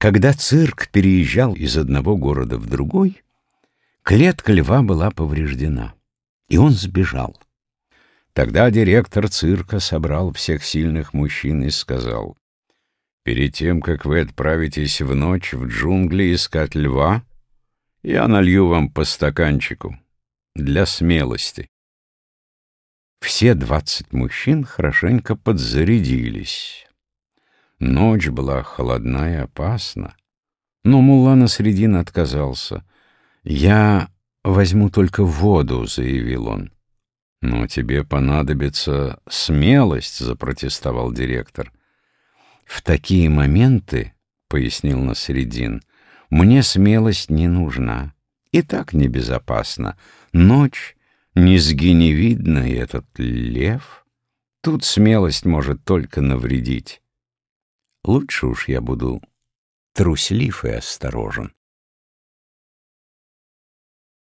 Когда цирк переезжал из одного города в другой, клетка льва была повреждена, и он сбежал. Тогда директор цирка собрал всех сильных мужчин и сказал, «Перед тем, как вы отправитесь в ночь в джунгли искать льва, я налью вам по стаканчику для смелости». Все двадцать мужчин хорошенько подзарядились. Ночь была холодна и опасна, но мулла на средин отказался. «Я возьму только воду», — заявил он. «Но тебе понадобится смелость», — запротестовал директор. «В такие моменты, — пояснил Насредин, — мне смелость не нужна. И так небезопасно. Ночь, низги не видно, и этот лев. Тут смелость может только навредить. Лучше уж я буду труслив и осторожен».